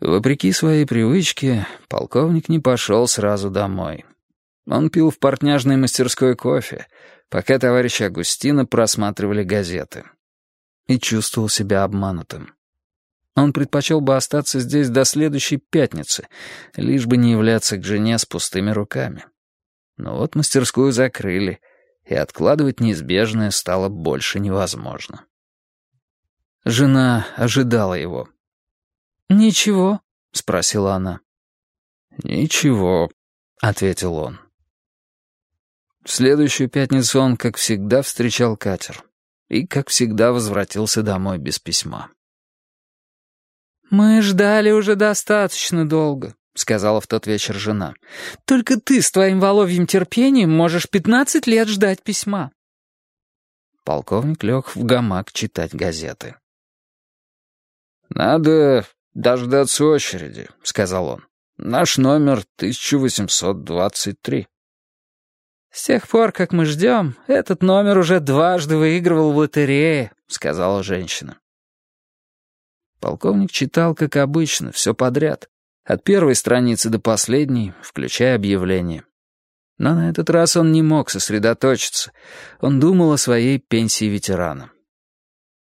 Вопреки своей привычке, полковник не пошел сразу домой. Он пил в портняжной мастерской кофе, пока товарищи Агустина просматривали газеты. И чувствовал себя обманутым. Он предпочел бы остаться здесь до следующей пятницы, лишь бы не являться к жене с пустыми руками. Но вот мастерскую закрыли, и откладывать неизбежное стало больше невозможно. Жена ожидала его. «Ничего?» — спросила она. «Ничего», — ответил он. В следующую пятницу он, как всегда, встречал катер. И, как всегда, возвратился домой без письма. «Мы ждали уже достаточно долго», — сказала в тот вечер жена. «Только ты с твоим воловьим терпением можешь пятнадцать лет ждать письма». Полковник лег в гамак читать газеты. «Надо дождаться очереди», — сказал он. «Наш номер 1823». «С тех пор, как мы ждем, этот номер уже дважды выигрывал в лотерее», — сказала женщина. Полковник читал, как обычно, все подряд, от первой страницы до последней, включая объявление. Но на этот раз он не мог сосредоточиться. Он думал о своей пенсии ветерана.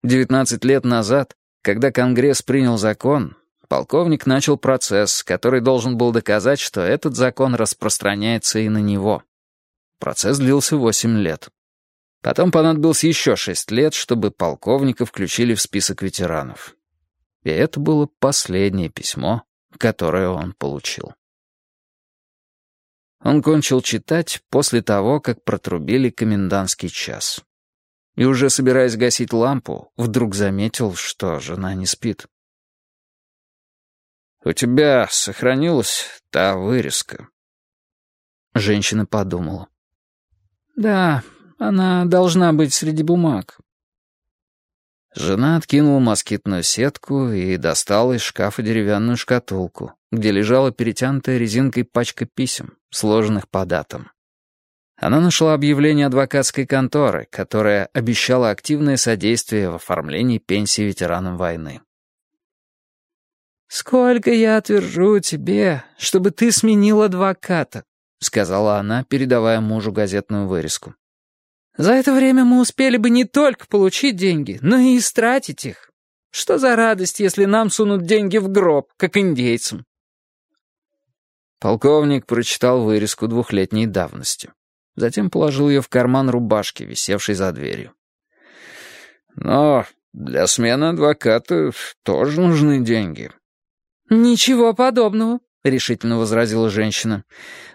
Девятнадцать лет назад когда Конгресс принял закон, полковник начал процесс, который должен был доказать, что этот закон распространяется и на него. Процесс длился восемь лет. Потом понадобилось еще шесть лет, чтобы полковника включили в список ветеранов. И это было последнее письмо, которое он получил. Он кончил читать после того, как протрубили комендантский час и уже собираясь гасить лампу, вдруг заметил, что жена не спит. «У тебя сохранилась та вырезка?» Женщина подумала. «Да, она должна быть среди бумаг». Жена откинула москитную сетку и достала из шкафа деревянную шкатулку, где лежала перетянутая резинкой пачка писем, сложенных по датам. Она нашла объявление адвокатской конторы, которая обещала активное содействие в оформлении пенсии ветеранам войны. «Сколько я отвержу тебе, чтобы ты сменил адвоката», — сказала она, передавая мужу газетную вырезку. «За это время мы успели бы не только получить деньги, но и истратить их. Что за радость, если нам сунут деньги в гроб, как индейцам?» Полковник прочитал вырезку двухлетней давности. Затем положил ее в карман рубашки, висевшей за дверью. «Но для смены адвоката тоже нужны деньги». «Ничего подобного», — решительно возразила женщина.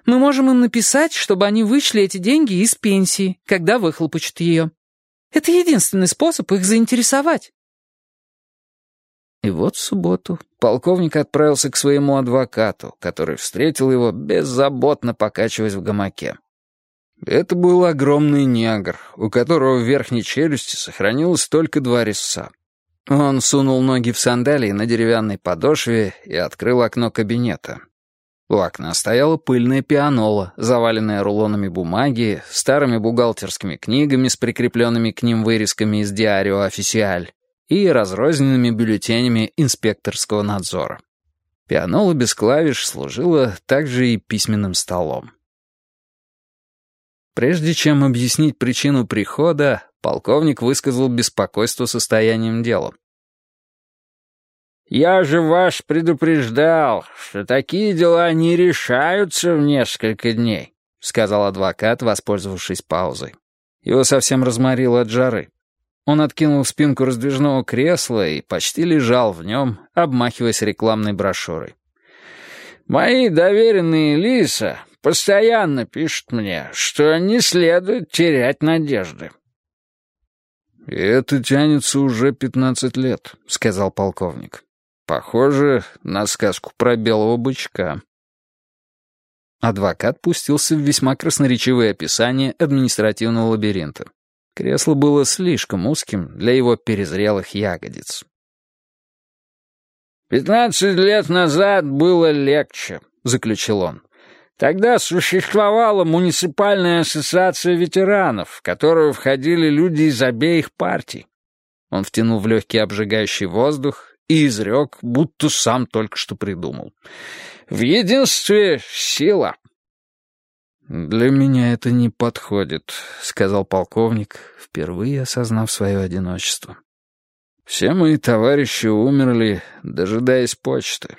«Мы можем им написать, чтобы они вычли эти деньги из пенсии, когда выхлопочут ее. Это единственный способ их заинтересовать». И вот в субботу полковник отправился к своему адвокату, который встретил его, беззаботно покачиваясь в гамаке. Это был огромный негр, у которого в верхней челюсти сохранилось только два резца. Он сунул ноги в сандалии на деревянной подошве и открыл окно кабинета. У окна стояла пыльная пианола, заваленная рулонами бумаги, старыми бухгалтерскими книгами с прикрепленными к ним вырезками из «Диарио Официаль» и разрозненными бюллетенями инспекторского надзора. Пианола без клавиш служила также и письменным столом. Прежде чем объяснить причину прихода, полковник высказал беспокойство состоянием дела. «Я же ваш предупреждал, что такие дела не решаются в несколько дней», — сказал адвокат, воспользовавшись паузой. Его совсем разморило от жары. Он откинул спинку раздвижного кресла и почти лежал в нем, обмахиваясь рекламной брошюрой. «Мои доверенные лица постоянно пишут мне, что не следует терять надежды». «И это тянется уже пятнадцать лет», — сказал полковник. «Похоже на сказку про белого бычка». Адвокат пустился в весьма красноречивое описание административного лабиринта. Кресло было слишком узким для его перезрелых ягодиц. «Пятнадцать лет назад было легче», — заключил он. Тогда существовала муниципальная ассоциация ветеранов, в которую входили люди из обеих партий. Он втянул в легкий обжигающий воздух и изрек, будто сам только что придумал. «В единстве сила». «Для меня это не подходит», — сказал полковник, впервые осознав свое одиночество. «Все мои товарищи умерли, дожидаясь почты.